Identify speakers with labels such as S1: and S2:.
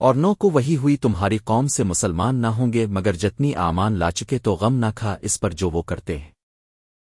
S1: اور نو کو وہی ہوئی تمہاری قوم سے مسلمان نہ ہوں گے، مگر جتنی آمان لا چکے تو غم نہ کھا اس پر جو وہ کرتے ہیں۔